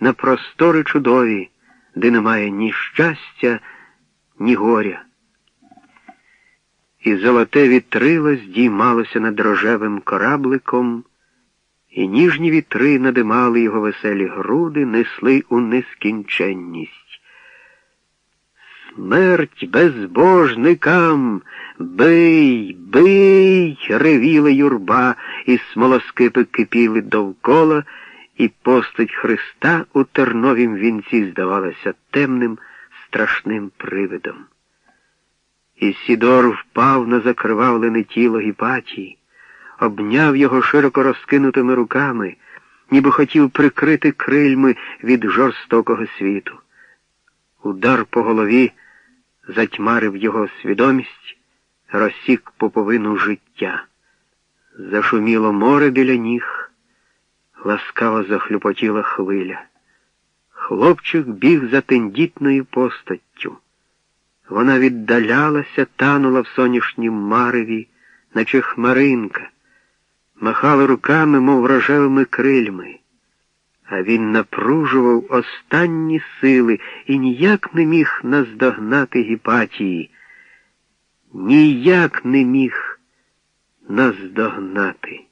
на простори чудові, де немає ні щастя, ні горя. І золоте вітрило здіймалося над рожевим корабликом, і ніжні вітри надимали його веселі груди, несли у нескінченність. Смерть безбожникам, бий, бий, ревіла юрба, і смолоскипи кипіли довкола, і постать Христа у терновім вінці здавалася темним, страшним привидом. І Сідор впав на закривавлене тіло Гіпатії, обняв його широко розкинутими руками, ніби хотів прикрити крильми від жорстокого світу. Удар по голові затьмарив його свідомість, розсік поповину життя. Зашуміло море біля ніг, ласкаво захлюпотіла хвиля. Хлопчик біг за тендітною постаттю. Вона віддалялася, танула в сонячнім мареві, наче хмаринка, махала руками, мов рожевими крильми, а він напружував останні сили і ніяк не міг наздогнати Гіпатії, ніяк не міг наздогнати.